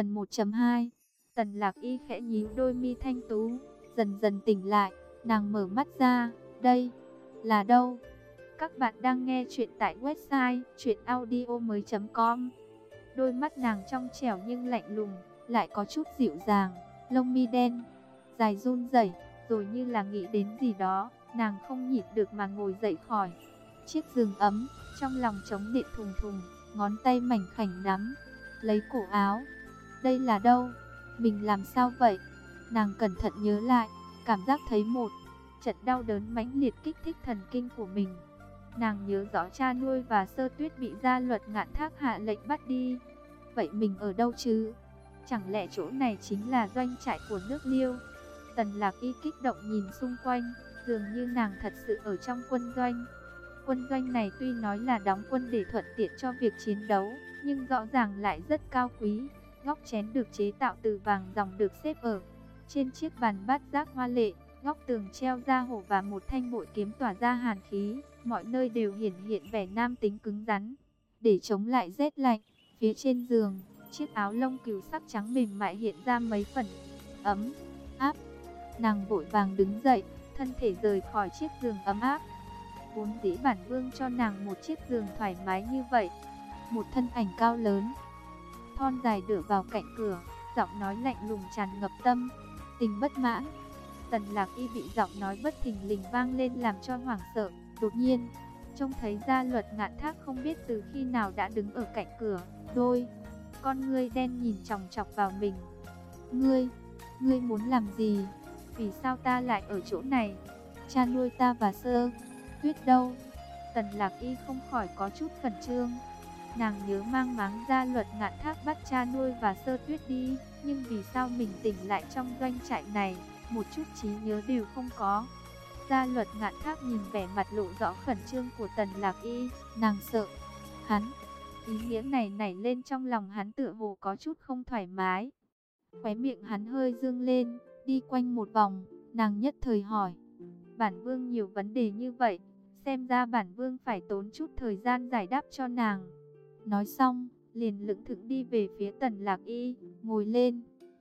Phần 1.2 Tần lạc y khẽ nhíu đôi mi thanh tú, dần dần tỉnh lại, nàng mở mắt ra, đây, là đâu? Các bạn đang nghe chuyện tại website Chuyện audio mới com Đôi mắt nàng trong trẻo nhưng lạnh lùng, lại có chút dịu dàng, lông mi đen, dài run rẩy, rồi như là nghĩ đến gì đó, nàng không nhịn được mà ngồi dậy khỏi. Chiếc giường ấm, trong lòng trống điện thùng thùng, ngón tay mảnh khảnh nắm, lấy cổ áo. Đây là đâu? Mình làm sao vậy? Nàng cẩn thận nhớ lại, cảm giác thấy một trận đau đớn mãnh liệt kích thích thần kinh của mình. Nàng nhớ rõ cha nuôi và sơ tuyết bị gia luật ngạn thác hạ lệnh bắt đi. Vậy mình ở đâu chứ? Chẳng lẽ chỗ này chính là doanh trại của nước liêu? Tần lạc y kích động nhìn xung quanh, dường như nàng thật sự ở trong quân doanh. Quân doanh này tuy nói là đóng quân để thuận tiện cho việc chiến đấu, nhưng rõ ràng lại rất cao quý. Góc chén được chế tạo từ vàng dòng được xếp ở trên chiếc bàn bát giác hoa lệ, góc tường treo ra hổ và một thanh bội kiếm tỏa ra hàn khí, mọi nơi đều hiển hiện vẻ nam tính cứng rắn. Để chống lại rét lạnh, phía trên giường, chiếc áo lông cừu sắc trắng mềm mại hiện ra mấy phần ấm áp. Nàng vội vàng đứng dậy, thân thể rời khỏi chiếc giường ấm áp. Vốn dĩ bản vương cho nàng một chiếc giường thoải mái như vậy. Một thân ảnh cao lớn, thon dài đỡ vào cạnh cửa, giọng nói lạnh lùng tràn ngập tâm, tình bất mãn. Tần lạc y bị giọng nói bất thình lình vang lên làm cho hoảng sợ, đột nhiên, trông thấy gia luật ngạn thác không biết từ khi nào đã đứng ở cạnh cửa, đôi, con ngươi đen nhìn chòng chọc vào mình. Ngươi, ngươi muốn làm gì? Vì sao ta lại ở chỗ này? Cha nuôi ta và sơ, tuyết đâu? Tần lạc y không khỏi có chút khẩn trương. Nàng nhớ mang máng ra luật ngạn thác bắt cha nuôi và sơ tuyết đi, nhưng vì sao mình tỉnh lại trong doanh trại này, một chút trí nhớ đều không có. Gia luật ngạn thác nhìn vẻ mặt lộ rõ khẩn trương của tần lạc y, nàng sợ. Hắn, ý nghĩa này nảy lên trong lòng hắn tựa hồ có chút không thoải mái. Khóe miệng hắn hơi dương lên, đi quanh một vòng, nàng nhất thời hỏi. Bản vương nhiều vấn đề như vậy, xem ra bản vương phải tốn chút thời gian giải đáp cho nàng. Nói xong, liền lững thững đi về phía tần lạc y, ngồi lên.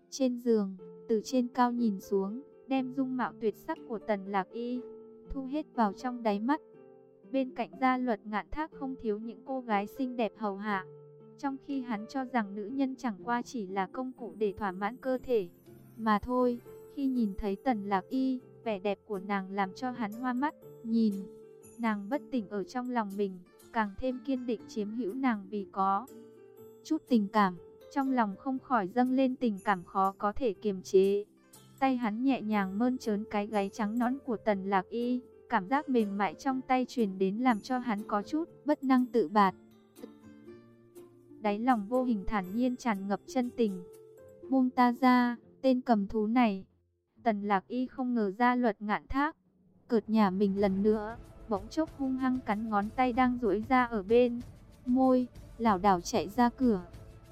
Trên giường, từ trên cao nhìn xuống, đem dung mạo tuyệt sắc của tần lạc y, thu hết vào trong đáy mắt. Bên cạnh gia luật ngạn thác không thiếu những cô gái xinh đẹp hầu hạ. Trong khi hắn cho rằng nữ nhân chẳng qua chỉ là công cụ để thỏa mãn cơ thể. Mà thôi, khi nhìn thấy tần lạc y, vẻ đẹp của nàng làm cho hắn hoa mắt, nhìn. Nàng bất tỉnh ở trong lòng mình, càng thêm kiên định chiếm hữu nàng vì có chút tình cảm, trong lòng không khỏi dâng lên tình cảm khó có thể kiềm chế. Tay hắn nhẹ nhàng mơn trớn cái gáy trắng nõn của tần lạc y, cảm giác mềm mại trong tay truyền đến làm cho hắn có chút bất năng tự bạt. Đáy lòng vô hình thản nhiên tràn ngập chân tình. Buông ta ra, tên cầm thú này. Tần lạc y không ngờ ra luật ngạn thác. Cợt nhà mình lần nữa, bỗng chốc hung hăng cắn ngón tay đang duỗi ra ở bên. Môi, lảo đảo chạy ra cửa.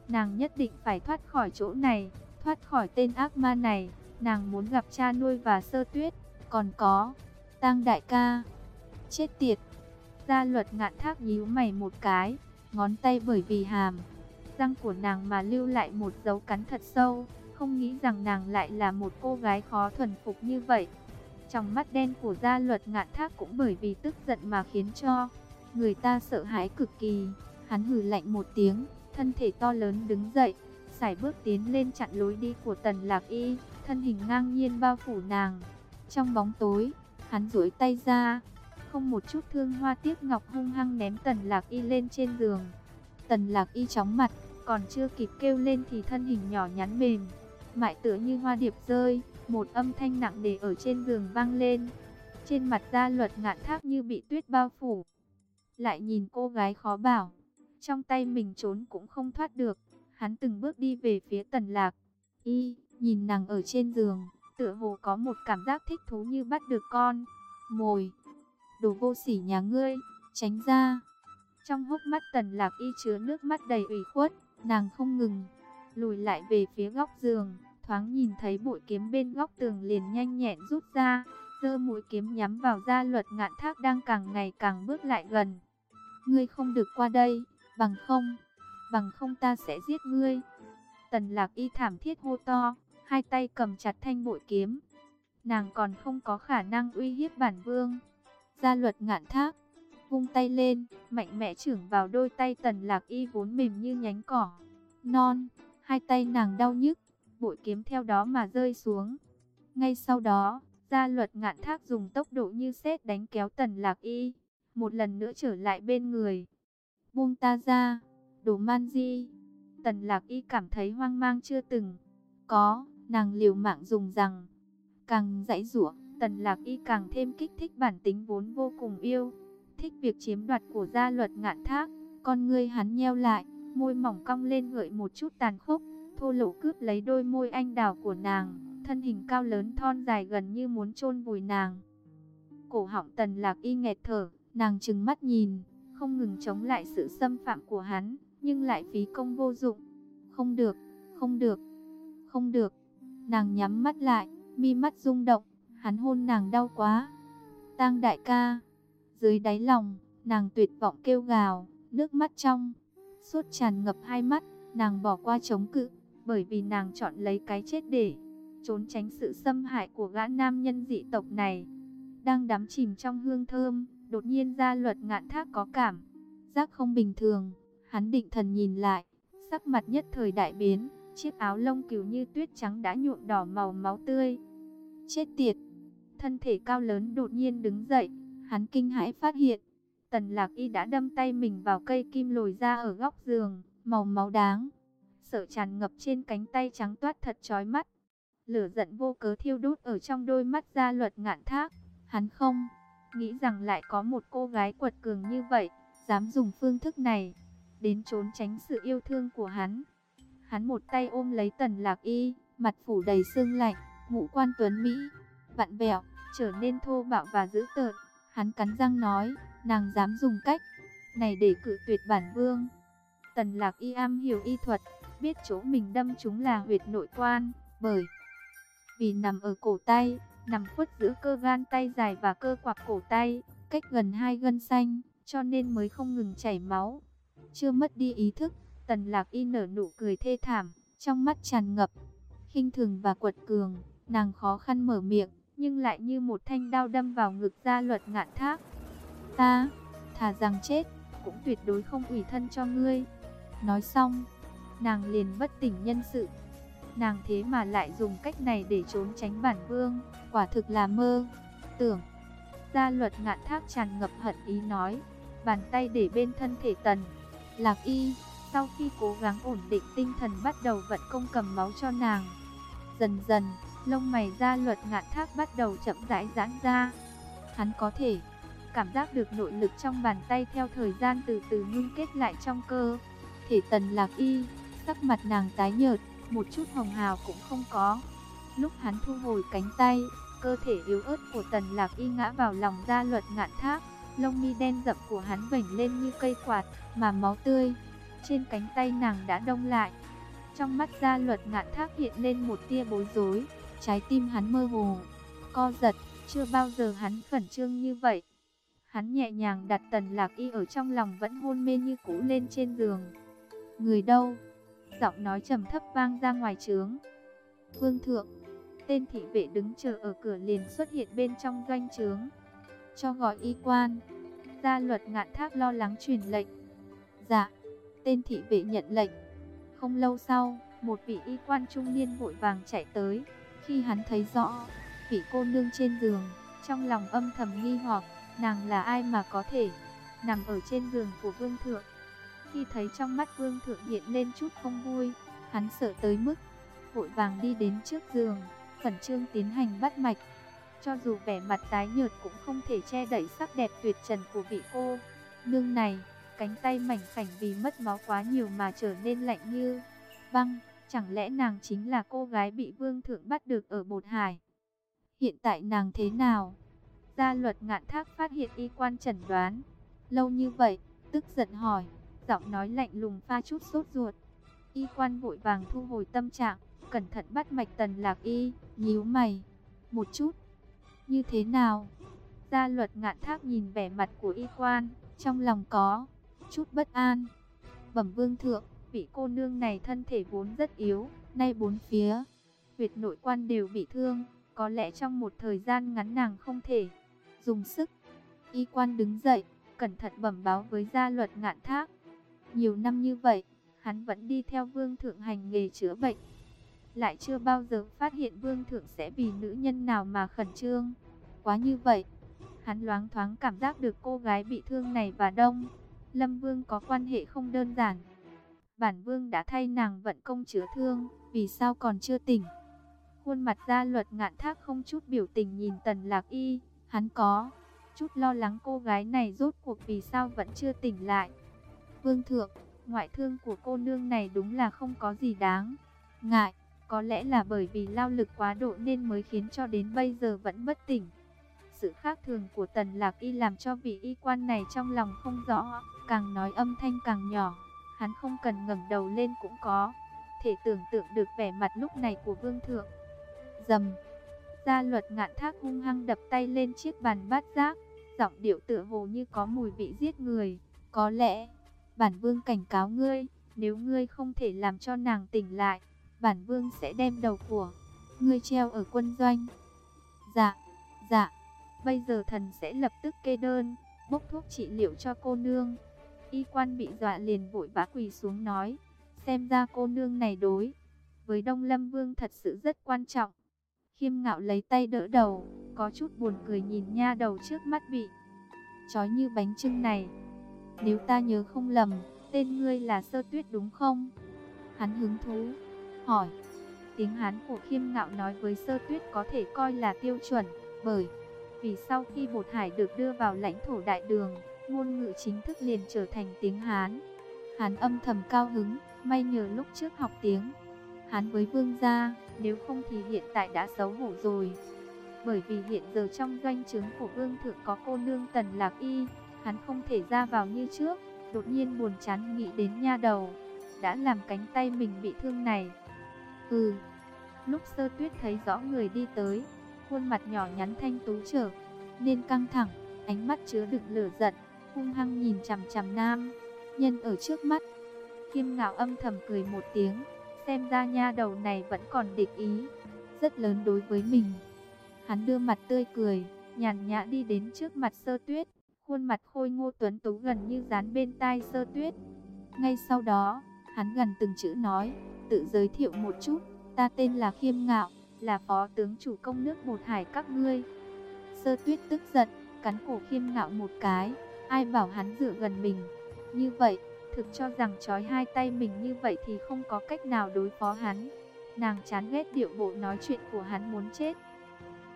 Nàng nhất định phải thoát khỏi chỗ này, thoát khỏi tên ác ma này. Nàng muốn gặp cha nuôi và sơ tuyết. Còn có, tang đại ca. Chết tiệt. Gia luật ngạn thác nhíu mày một cái, ngón tay bởi vì hàm. Răng của nàng mà lưu lại một dấu cắn thật sâu. Không nghĩ rằng nàng lại là một cô gái khó thuần phục như vậy. Trong mắt đen của gia luật ngạn thác cũng bởi vì tức giận mà khiến cho người ta sợ hãi cực kỳ. Hắn hừ lạnh một tiếng, thân thể to lớn đứng dậy, sải bước tiến lên chặn lối đi của tần lạc y, thân hình ngang nhiên bao phủ nàng. Trong bóng tối, hắn duỗi tay ra, không một chút thương hoa tiếc ngọc hung hăng ném tần lạc y lên trên giường. Tần lạc y chóng mặt, còn chưa kịp kêu lên thì thân hình nhỏ nhắn mềm, mại tựa như hoa điệp rơi, một âm thanh nặng nề ở trên giường vang lên. Trên mặt da luật ngạn thác như bị tuyết bao phủ. Lại nhìn cô gái khó bảo, trong tay mình trốn cũng không thoát được. Hắn từng bước đi về phía tần lạc. Y, nhìn nàng ở trên giường, tựa hồ có một cảm giác thích thú như bắt được con. Mồi, đồ vô sỉ nhà ngươi, tránh ra. Trong hốc mắt tần lạc y chứa nước mắt đầy ủy khuất, nàng không ngừng, lùi lại về phía góc giường, thoáng nhìn thấy bụi kiếm bên góc tường liền nhanh nhẹn rút ra, giơ mũi kiếm nhắm vào gia luật ngạn thác đang càng ngày càng bước lại gần. Ngươi không được qua đây, bằng không, bằng không ta sẽ giết ngươi. Tần lạc y thảm thiết hô to, hai tay cầm chặt thanh bội kiếm. Nàng còn không có khả năng uy hiếp bản vương. Gia luật ngạn thác, vung tay lên, mạnh mẽ trưởng vào đôi tay tần lạc y vốn mềm như nhánh cỏ. Non, hai tay nàng đau nhức, bội kiếm theo đó mà rơi xuống. Ngay sau đó, gia luật ngạn thác dùng tốc độ như sét đánh kéo tần lạc y, một lần nữa trở lại bên người. Buông ta ra, đồ man di. Tần lạc y cảm thấy hoang mang chưa từng. Có, nàng liều mạng dùng rằng. Càng dãy rủa tần lạc y càng thêm kích thích bản tính vốn vô cùng yêu. Thích việc chiếm đoạt của gia luật ngạn thác. Con ngươi hắn nheo lại, môi mỏng cong lên gợi một chút tàn khốc. Thô lỗ cướp lấy đôi môi anh đào của nàng. Thân hình cao lớn thon dài gần như muốn chôn vùi nàng. Cổ họng tần lạc y nghẹt thở, nàng trừng mắt nhìn, không ngừng chống lại sự xâm phạm của hắn, nhưng lại phí công vô dụng. Không được, không được, không được. Nàng nhắm mắt lại, mi mắt rung động, hắn hôn nàng đau quá. Tang đại ca, dưới đáy lòng, nàng tuyệt vọng kêu gào, nước mắt trong, suốt tràn ngập hai mắt, nàng bỏ qua chống cự, bởi vì nàng chọn lấy cái chết để trốn tránh sự xâm hại của gã nam nhân dị tộc này. Đang đắm chìm trong hương thơm, đột nhiên ra luật ngạn thác có cảm, giác không bình thường, hắn định thần nhìn lại, sắc mặt nhất thời đại biến, chiếc áo lông cừu như tuyết trắng đã nhuộm đỏ màu máu tươi. Chết tiệt! Thân thể cao lớn đột nhiên đứng dậy, hắn kinh hãi phát hiện, tần lạc y đã đâm tay mình vào cây kim lồi ra ở góc giường, màu máu đáng. Sợ tràn ngập trên cánh tay trắng toát thật chói mắt. Lửa giận vô cớ thiêu đốt ở trong đôi mắt gia luật ngạn thác. Hắn không nghĩ rằng lại có một cô gái quật cường như vậy, dám dùng phương thức này, đến trốn tránh sự yêu thương của hắn. Hắn một tay ôm lấy tần lạc y, mặt phủ đầy sương lạnh, ngũ quan tuấn Mỹ, vặn vẹo, trở nên thô bạo và dữ tợn. Hắn cắn răng nói, nàng dám dùng cách này để cự tuyệt bản vương. Tần lạc y am hiểu y thuật, biết chỗ mình đâm chúng là huyệt nội quan, bởi vì nằm ở cổ tay, nằm khuất giữa cơ gan tay dài và cơ quạc cổ tay, cách gần hai gân xanh, cho nên mới không ngừng chảy máu. Chưa mất đi ý thức, tần lạc y nở nụ cười thê thảm, trong mắt tràn ngập, khinh thường và quật cường, nàng khó khăn mở miệng, nhưng lại như một thanh đao đâm vào ngực gia luật ngạn thác. Ta, thà rằng chết, cũng tuyệt đối không ủy thân cho ngươi. Nói xong, nàng liền bất tỉnh nhân sự. Nàng thế mà lại dùng cách này để trốn tránh bản vương, quả thực là mơ, tưởng. Gia luật ngạn thác tràn ngập hận ý nói, bàn tay để bên thân thể tần. Lạc y, sau khi cố gắng ổn định tinh thần bắt đầu vận công cầm máu cho nàng. Dần dần, lông mày gia luật ngạn thác bắt đầu chậm rãi giãn ra. Hắn có thể cảm giác được nội lực trong bàn tay theo thời gian từ từ ngưng kết lại trong cơ. Thể tần lạc y, sắc mặt nàng tái nhợt, một chút hồng hào cũng không có. Lúc hắn thu hồi cánh tay, cơ thể yếu ớt của tần lạc y ngã vào lòng gia luật ngạn thác. Lông mi đen rậm của hắn vảnh lên như cây quạt, mà máu tươi trên cánh tay nàng đã đông lại. Trong mắt gia luật ngạn thác hiện lên một tia bối rối, trái tim hắn mơ hồ, co giật, chưa bao giờ hắn khẩn trương như vậy. Hắn nhẹ nhàng đặt tần lạc y ở trong lòng vẫn hôn mê như cũ lên trên giường. Người đâu? Giọng nói trầm thấp vang ra ngoài trướng. Vương thượng, tên thị vệ đứng chờ ở cửa liền xuất hiện bên trong doanh trướng. Cho gọi y quan. Gia luật ngạn thác lo lắng truyền lệnh. Dạ, tên thị vệ nhận lệnh. Không lâu sau, một vị y quan trung niên vội vàng chạy tới. Khi hắn thấy rõ, vị cô nương trên giường, trong lòng âm thầm nghi hoặc, nàng là ai mà có thể nằm ở trên giường của vương thượng. Khi thấy trong mắt vương thượng hiện lên chút không vui, hắn sợ tới mức vội vàng đi đến trước giường, khẩn trương tiến hành bắt mạch. Cho dù vẻ mặt tái nhợt cũng không thể che đẩy sắc đẹp tuyệt trần của vị cô. Nương này, cánh tay mảnh khảnh vì mất máu quá nhiều mà trở nên lạnh như băng. Chẳng lẽ nàng chính là cô gái bị vương thượng bắt được ở bột hải? Hiện tại nàng thế nào? Gia luật ngạn thác phát hiện y quan chẩn đoán. Lâu như vậy, tức giận hỏi, giọng nói lạnh lùng pha chút sốt ruột. Y quan vội vàng thu hồi tâm trạng, cẩn thận bắt mạch tần lạc y, nhíu mày. Một chút, như thế nào? Gia luật ngạn thác nhìn vẻ mặt của y quan, trong lòng có chút bất an. Bẩm vương thượng, Vị cô nương này thân thể vốn rất yếu, nay bốn phía, huyệt nội quan đều bị thương, có lẽ trong một thời gian ngắn nàng không thể dùng sức. Y quan đứng dậy, cẩn thận bẩm báo với gia luật ngạn thác. Nhiều năm như vậy, hắn vẫn đi theo vương thượng hành nghề chữa bệnh. Lại chưa bao giờ phát hiện vương thượng sẽ vì nữ nhân nào mà khẩn trương. Quá như vậy, hắn loáng thoáng cảm giác được cô gái bị thương này và đông. Lâm vương có quan hệ không đơn giản. Bản vương đã thay nàng vận công chữa thương, vì sao còn chưa tỉnh? Khuôn mặt gia luật ngạn thác không chút biểu tình nhìn tần lạc y, hắn có chút lo lắng cô gái này rốt cuộc vì sao vẫn chưa tỉnh lại. Vương thượng, ngoại thương của cô nương này đúng là không có gì đáng. Ngại, có lẽ là bởi vì lao lực quá độ nên mới khiến cho đến bây giờ vẫn bất tỉnh. Sự khác thường của tần lạc y làm cho vị y quan này trong lòng không rõ, càng nói âm thanh càng nhỏ. Hắn không cần ngẩng đầu lên cũng có, thể tưởng tượng được vẻ mặt lúc này của vương thượng. Dầm, gia luật ngạn thác hung hăng đập tay lên chiếc bàn bát giác, giọng điệu tựa hồ như có mùi vị giết người. Có lẽ, bản vương cảnh cáo ngươi, nếu ngươi không thể làm cho nàng tỉnh lại, bản vương sẽ đem đầu của ngươi treo ở quân doanh. Dạ, dạ, bây giờ thần sẽ lập tức kê đơn, bốc thuốc trị liệu cho cô nương. Y quan bị dọa liền vội vã quỳ xuống nói, xem ra cô nương này đối với Đông Lâm Vương thật sự rất quan trọng. Khiêm ngạo lấy tay đỡ đầu, có chút buồn cười nhìn nha đầu trước mắt bị chói như bánh trưng này. Nếu ta nhớ không lầm, tên ngươi là Sơ Tuyết đúng không? Hắn hứng thú, hỏi. Tiếng Hán của khiêm ngạo nói với Sơ Tuyết có thể coi là tiêu chuẩn, bởi vì sau khi Bột Hải được đưa vào lãnh thổ đại đường, ngôn ngữ chính thức liền trở thành tiếng Hán. Hán âm thầm cao hứng, may nhờ lúc trước học tiếng Hán với vương gia, nếu không thì hiện tại đã xấu hổ rồi. Bởi vì hiện giờ trong doanh trướng của vương thượng có cô nương tần lạc y, hắn không thể ra vào như trước, đột nhiên buồn chán nghĩ đến nha đầu, đã làm cánh tay mình bị thương này. Ừ, lúc sơ tuyết thấy rõ người đi tới, khuôn mặt nhỏ nhắn thanh tú trở, nên căng thẳng, ánh mắt chứa đựng lửa giận, hung hăng nhìn chằm chằm nam, nhân ở trước mắt. kim ngạo âm thầm cười một tiếng, xem ra nha đầu này vẫn còn địch ý, rất lớn đối với mình. Hắn đưa mặt tươi cười, nhàn nhã đi đến trước mặt sơ tuyết, khuôn mặt khôi ngô tuấn tú gần như dán bên tai sơ tuyết. Ngay sau đó, hắn gần từng chữ nói, tự giới thiệu một chút, ta tên là Khiêm Ngạo, là phó tướng chủ công nước một Hải các ngươi. Sơ tuyết tức giận, cắn cổ Khiêm Ngạo một cái, ai bảo hắn dựa gần mình. Như vậy, thực cho rằng trói hai tay mình như vậy thì không có cách nào đối phó hắn. Nàng chán ghét điệu bộ nói chuyện của hắn muốn chết.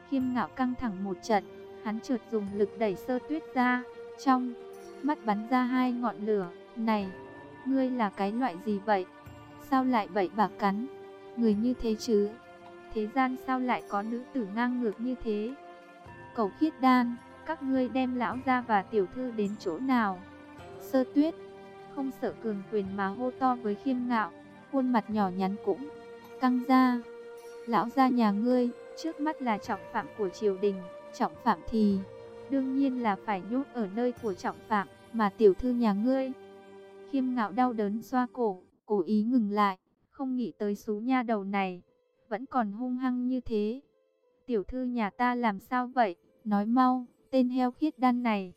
Khiêm ngạo căng thẳng một trận, hắn chợt dùng lực đẩy sơ tuyết ra, trong mắt bắn ra hai ngọn lửa. Này, ngươi là cái loại gì vậy? Sao lại vậy bà cắn? Người như thế chứ? Thế gian sao lại có nữ tử ngang ngược như thế? Cầu khiết đan, các ngươi đem lão ra và tiểu thư đến chỗ nào? Sơ tuyết, không sợ cường quyền mà hô to với khiêm ngạo, khuôn mặt nhỏ nhắn cũng căng ra. Lão gia nhà ngươi, trước mắt là trọng phạm của triều đình, trọng phạm thì đương nhiên là phải nhốt ở nơi của trọng phạm, mà tiểu thư nhà ngươi. Khiêm ngạo đau đớn xoa cổ, cố ý ngừng lại, không nghĩ tới số nha đầu này, vẫn còn hung hăng như thế. Tiểu thư nhà ta làm sao vậy, nói mau, tên heo khiết đan này.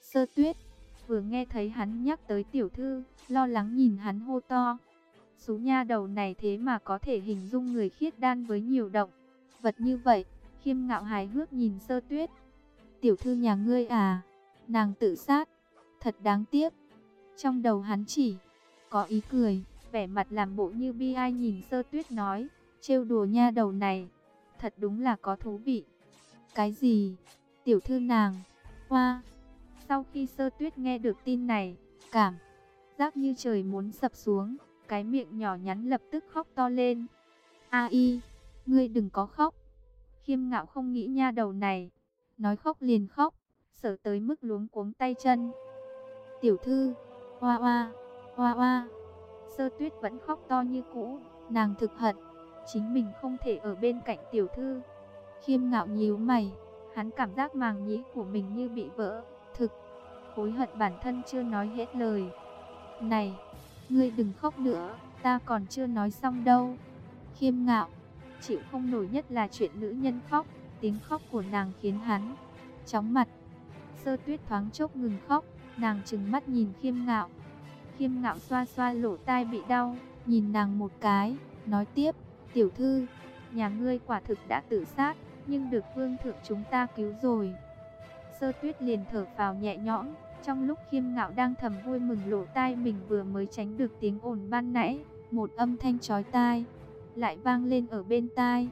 Sơ tuyết, vừa nghe thấy hắn nhắc tới tiểu thư, lo lắng nhìn hắn hô to. Số nha đầu này thế mà có thể hình dung người khiết đan với nhiều động. Vật như vậy, khiêm ngạo hài hước nhìn sơ tuyết. Tiểu thư nhà ngươi à, nàng tự sát, thật đáng tiếc. Trong đầu hắn chỉ có ý cười, vẻ mặt làm bộ như bi ai nhìn sơ tuyết nói, trêu đùa nha đầu này, thật đúng là có thú vị. Cái gì? Tiểu thư nàng, hoa. Sau khi sơ tuyết nghe được tin này, cảm giác như trời muốn sập xuống, cái miệng nhỏ nhắn lập tức khóc to lên. A y, ngươi đừng có khóc. Khiêm ngạo không nghĩ nha đầu này, nói khóc liền khóc, sợ tới mức luống cuống tay chân. Tiểu thư, hoa hoa, hoa hoa, sơ tuyết vẫn khóc to như cũ, nàng thực hận, chính mình không thể ở bên cạnh tiểu thư. Khiêm ngạo nhíu mày, hắn cảm giác màng nhĩ của mình như bị vỡ, thực, hối hận bản thân chưa nói hết lời. Này, Ngươi đừng khóc nữa, ta còn chưa nói xong đâu. Khiêm ngạo, chịu không nổi nhất là chuyện nữ nhân khóc, tiếng khóc của nàng khiến hắn chóng mặt. Sơ tuyết thoáng chốc ngừng khóc, nàng trừng mắt nhìn khiêm ngạo. Khiêm ngạo xoa xoa lỗ tai bị đau, nhìn nàng một cái, nói tiếp, tiểu thư, nhà ngươi quả thực đã tự sát, nhưng được vương thượng chúng ta cứu rồi. Sơ tuyết liền thở vào nhẹ nhõm, trong lúc khiêm ngạo đang thầm vui mừng lỗ tai mình vừa mới tránh được tiếng ồn ban nãy, một âm thanh chói tai, lại vang lên ở bên tai.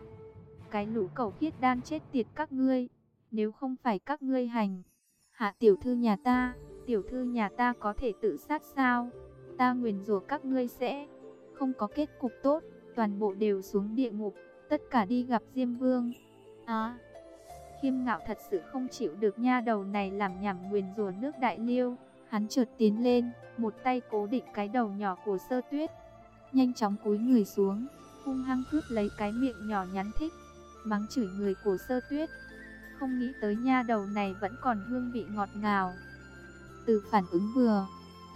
Cái lũ cầu khiết đan chết tiệt các ngươi, nếu không phải các ngươi hành. Hạ tiểu thư nhà ta, tiểu thư nhà ta có thể tự sát sao? Ta nguyền rủa các ngươi sẽ không có kết cục tốt, toàn bộ đều xuống địa ngục, tất cả đi gặp Diêm Vương. À, khiêm ngạo thật sự không chịu được nha đầu này làm nhảm nguyền rủa nước đại liêu. Hắn trượt tiến lên, một tay cố định cái đầu nhỏ của sơ tuyết. Nhanh chóng cúi người xuống, hung hăng cướp lấy cái miệng nhỏ nhắn thích, mắng chửi người của sơ tuyết. Không nghĩ tới nha đầu này vẫn còn hương vị ngọt ngào. Từ phản ứng vừa,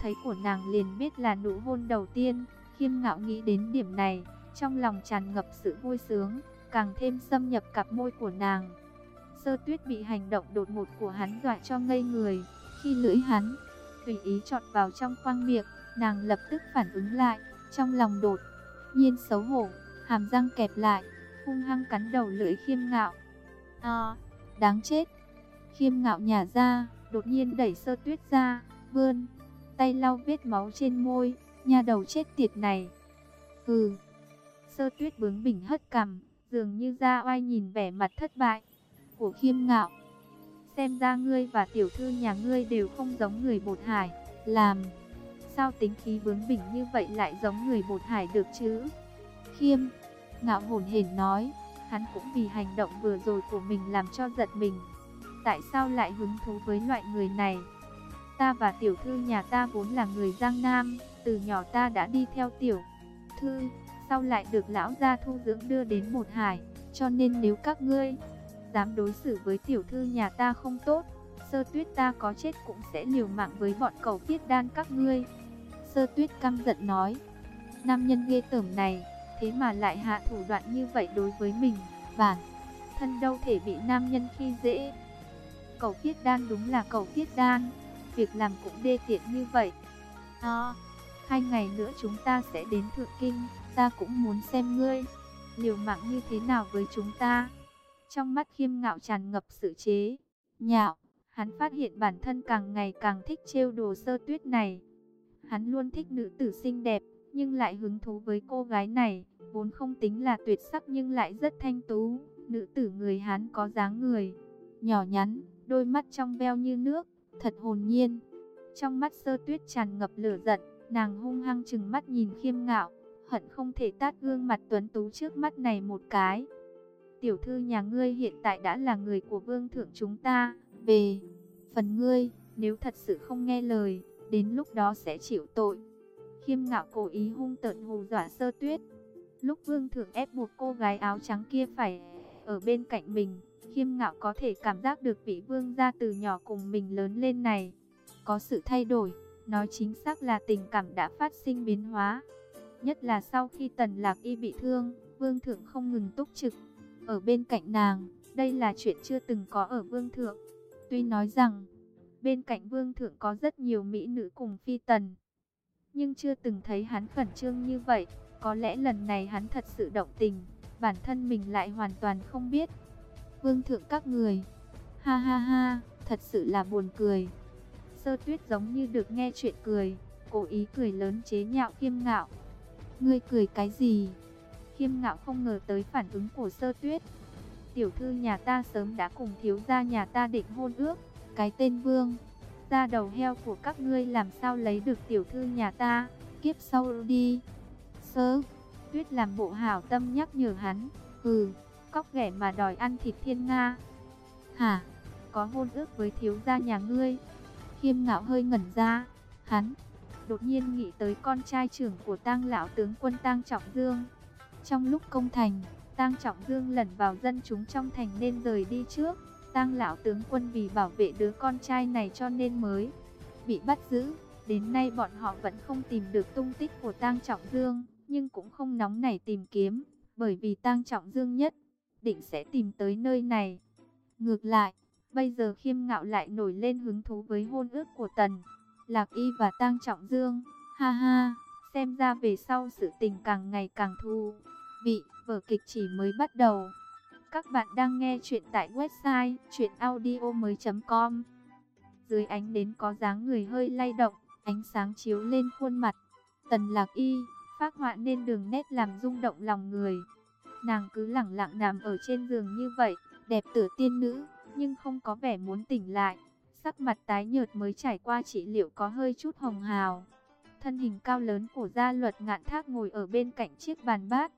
thấy của nàng liền biết là nụ hôn đầu tiên, khiêm ngạo nghĩ đến điểm này, trong lòng tràn ngập sự vui sướng, càng thêm xâm nhập cặp môi của nàng. Sơ tuyết bị hành động đột ngột của hắn dọa cho ngây người, khi lưỡi hắn tùy ý chọt vào trong khoang miệng, nàng lập tức phản ứng lại, trong lòng đột nhiên xấu hổ, hàm răng kẹp lại, hung hăng cắn đầu lưỡi khiêm ngạo. À, đáng chết. Khiêm ngạo nhả ra, đột nhiên đẩy sơ tuyết ra, vươn, tay lau vết máu trên môi, nhà đầu chết tiệt này. Hừ. Sơ tuyết bướng bỉnh hất cằm, dường như ra oai nhìn vẻ mặt thất bại của khiêm ngạo. Xem ra ngươi và tiểu thư nhà ngươi đều không giống người bột hải, làm. Sao tính khí bướng bỉnh như vậy lại giống người bột hải được chứ? Khiêm, ngạo hồn hển nói, hắn cũng vì hành động vừa rồi của mình làm cho giật mình. Tại sao lại hứng thú với loại người này? Ta và tiểu thư nhà ta vốn là người Giang Nam, từ nhỏ ta đã đi theo tiểu thư, sau lại được lão gia thu dưỡng đưa đến một hải, cho nên nếu các ngươi dám đối xử với tiểu thư nhà ta không tốt, sơ tuyết ta có chết cũng sẽ liều mạng với bọn cầu tiết đan các ngươi. Sơ tuyết căm giận nói, nam nhân ghê tởm này, thế mà lại hạ thủ đoạn như vậy đối với mình, bản thân đâu thể bị nam nhân khi dễ. Cầu Kiết đan đúng là cầu Kiết đan, việc làm cũng đê tiện như vậy. À, hai ngày nữa chúng ta sẽ đến Thượng Kinh, ta cũng muốn xem ngươi, liều mạng như thế nào với chúng ta. Trong mắt khiêm ngạo tràn ngập sự chế, nhạo, hắn phát hiện bản thân càng ngày càng thích trêu đồ sơ tuyết này. Hắn luôn thích nữ tử xinh đẹp, nhưng lại hứng thú với cô gái này, vốn không tính là tuyệt sắc nhưng lại rất thanh tú. Nữ tử người Hán có dáng người, nhỏ nhắn, đôi mắt trong veo như nước, thật hồn nhiên. Trong mắt sơ tuyết tràn ngập lửa giận, nàng hung hăng chừng mắt nhìn khiêm ngạo, hận không thể tát gương mặt tuấn tú trước mắt này một cái. Tiểu thư nhà ngươi hiện tại đã là người của vương thượng chúng ta, về phần ngươi, nếu thật sự không nghe lời, đến lúc đó sẽ chịu tội. Khiêm ngạo cố ý hung tợn hù dọa sơ tuyết. Lúc vương thượng ép buộc cô gái áo trắng kia phải ở bên cạnh mình, khiêm ngạo có thể cảm giác được vị vương gia từ nhỏ cùng mình lớn lên này. Có sự thay đổi, nói chính xác là tình cảm đã phát sinh biến hóa. Nhất là sau khi tần lạc y bị thương, vương thượng không ngừng túc trực. Ở bên cạnh nàng, đây là chuyện chưa từng có ở vương thượng. Tuy nói rằng, bên cạnh vương thượng có rất nhiều mỹ nữ cùng phi tần. Nhưng chưa từng thấy hắn khẩn trương như vậy, có lẽ lần này hắn thật sự động tình, bản thân mình lại hoàn toàn không biết. Vương thượng các người, ha ha ha, thật sự là buồn cười. Sơ tuyết giống như được nghe chuyện cười, cố ý cười lớn chế nhạo khiêm ngạo. Ngươi cười cái gì? Khiêm ngạo không ngờ tới phản ứng của sơ tuyết. Tiểu thư nhà ta sớm đã cùng thiếu gia nhà ta định hôn ước, cái tên vương. Ra đầu heo của các ngươi làm sao lấy được tiểu thư nhà ta, kiếp sau đi. Sơ, tuyết làm bộ hảo tâm nhắc nhở hắn, hừ, cóc ghẻ mà đòi ăn thịt thiên Nga. Hả, có hôn ước với thiếu gia nhà ngươi. Khiêm ngạo hơi ngẩn ra, hắn đột nhiên nghĩ tới con trai trưởng của tang lão tướng quân tang trọng dương. Trong lúc công thành, tang trọng dương lẩn vào dân chúng trong thành nên rời đi trước. Tang lão tướng quân vì bảo vệ đứa con trai này cho nên mới bị bắt giữ. Đến nay bọn họ vẫn không tìm được tung tích của Tang Trọng Dương, nhưng cũng không nóng nảy tìm kiếm, bởi vì Tang Trọng Dương nhất định sẽ tìm tới nơi này. Ngược lại, bây giờ Khiêm Ngạo lại nổi lên hứng thú với hôn ước của Tần Lạc Y và Tang Trọng Dương. Ha ha, xem ra về sau sự tình càng ngày càng thu vị, vở kịch chỉ mới bắt đầu. Các bạn đang nghe chuyện tại website chuyenaudio.com Dưới ánh đến có dáng người hơi lay động, ánh sáng chiếu lên khuôn mặt. Tần Lạc Y, phát họa nên đường nét làm rung động lòng người. Nàng cứ lặng lặng nằm ở trên giường như vậy, đẹp tựa tiên nữ, nhưng không có vẻ muốn tỉnh lại. Sắc mặt tái nhợt mới trải qua trị liệu có hơi chút hồng hào. Thân hình cao lớn của gia luật ngạn thác ngồi ở bên cạnh chiếc bàn bát.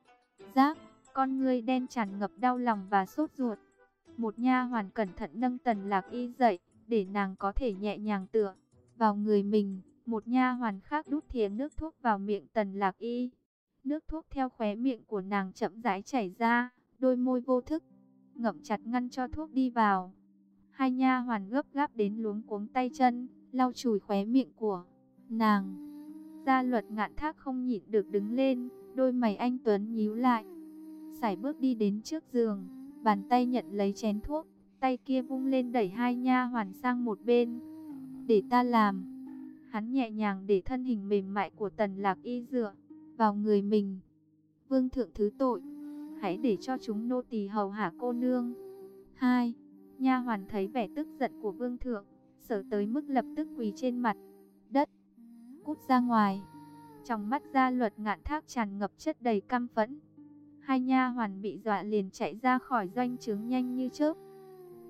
Giác, con ngươi đen tràn ngập đau lòng và sốt ruột. Một nha hoàn cẩn thận nâng tần lạc y dậy, để nàng có thể nhẹ nhàng tựa vào người mình. Một nha hoàn khác đút thìa nước thuốc vào miệng tần lạc y. Nước thuốc theo khóe miệng của nàng chậm rãi chảy ra, đôi môi vô thức, ngậm chặt ngăn cho thuốc đi vào. Hai nha hoàn gấp gáp đến luống cuống tay chân, lau chùi khóe miệng của nàng. Gia luật ngạn thác không nhịn được đứng lên, đôi mày anh Tuấn nhíu lại. Sải bước đi đến trước giường, bàn tay nhận lấy chén thuốc, tay kia vung lên đẩy hai nha hoàn sang một bên. Để ta làm. Hắn nhẹ nhàng để thân hình mềm mại của tần lạc y dựa vào người mình. Vương thượng thứ tội, hãy để cho chúng nô tỳ hầu hạ cô nương. Hai, nha hoàn thấy vẻ tức giận của vương thượng, sợ tới mức lập tức quỳ trên mặt đất, cút ra ngoài. Trong mắt gia luật ngạn thác tràn ngập chất đầy căm phẫn. Hai nha hoàn bị dọa liền chạy ra khỏi doanh trướng nhanh như chớp.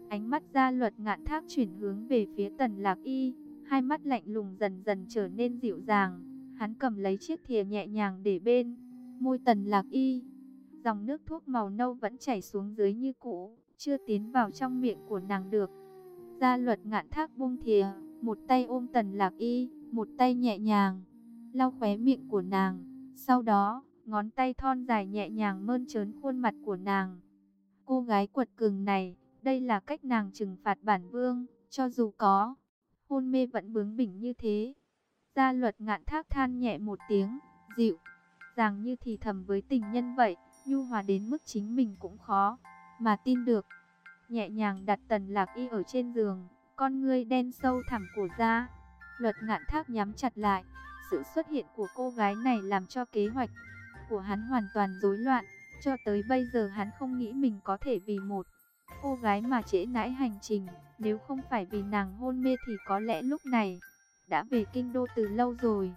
Ánh mắt gia luật ngạn thác chuyển hướng về phía tần lạc y, hai mắt lạnh lùng dần dần trở nên dịu dàng. Hắn cầm lấy chiếc thìa nhẹ nhàng để bên, môi tần lạc y. Dòng nước thuốc màu nâu vẫn chảy xuống dưới như cũ, chưa tiến vào trong miệng của nàng được. Gia luật ngạn thác buông thìa, một tay ôm tần lạc y, một tay nhẹ nhàng, lau khóe miệng của nàng. Sau đó, ngón tay thon dài nhẹ nhàng mơn trớn khuôn mặt của nàng. Cô gái quật cường này, đây là cách nàng trừng phạt bản vương, cho dù có hôn mê vẫn bướng bỉnh như thế. Gia luật ngạn thác than nhẹ một tiếng, dịu, dàng như thì thầm với tình nhân vậy, nhu hòa đến mức chính mình cũng khó, mà tin được. Nhẹ nhàng đặt tần lạc y ở trên giường, con ngươi đen sâu thẳm của gia. Luật ngạn thác nhắm chặt lại, sự xuất hiện của cô gái này làm cho kế hoạch của hắn hoàn toàn rối loạn. Cho tới bây giờ hắn không nghĩ mình có thể vì một cô gái mà trễ nãi hành trình. Nếu không phải vì nàng hôn mê thì có lẽ lúc này đã về kinh đô từ lâu rồi.